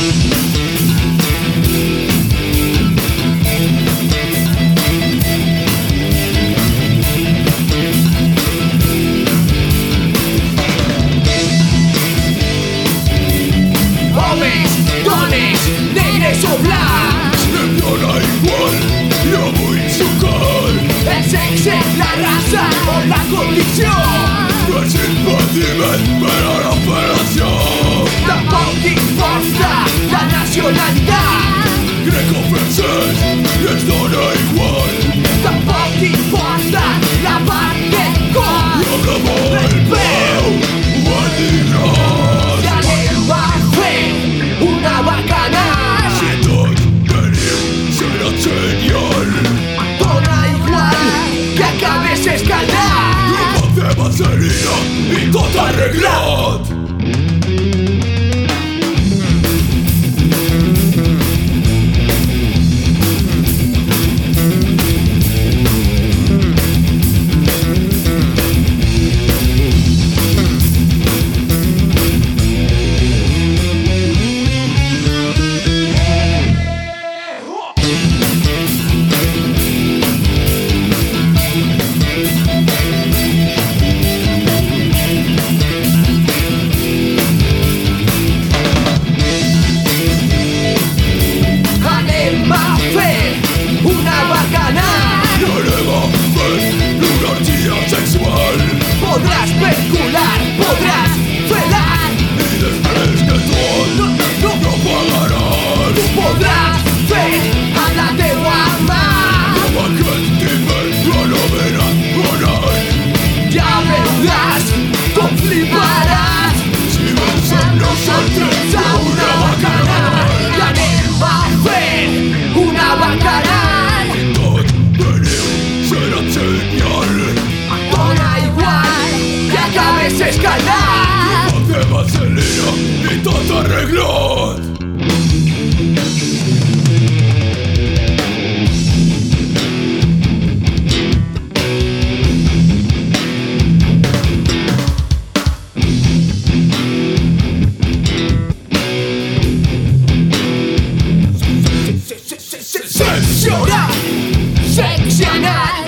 Beep. dice la raza o la condición. No es imposible, pero operación. Tampoco importa la nacionalidad. Greco francés, esto no igual. Tampoco importa. y tot arreglat circular You're not.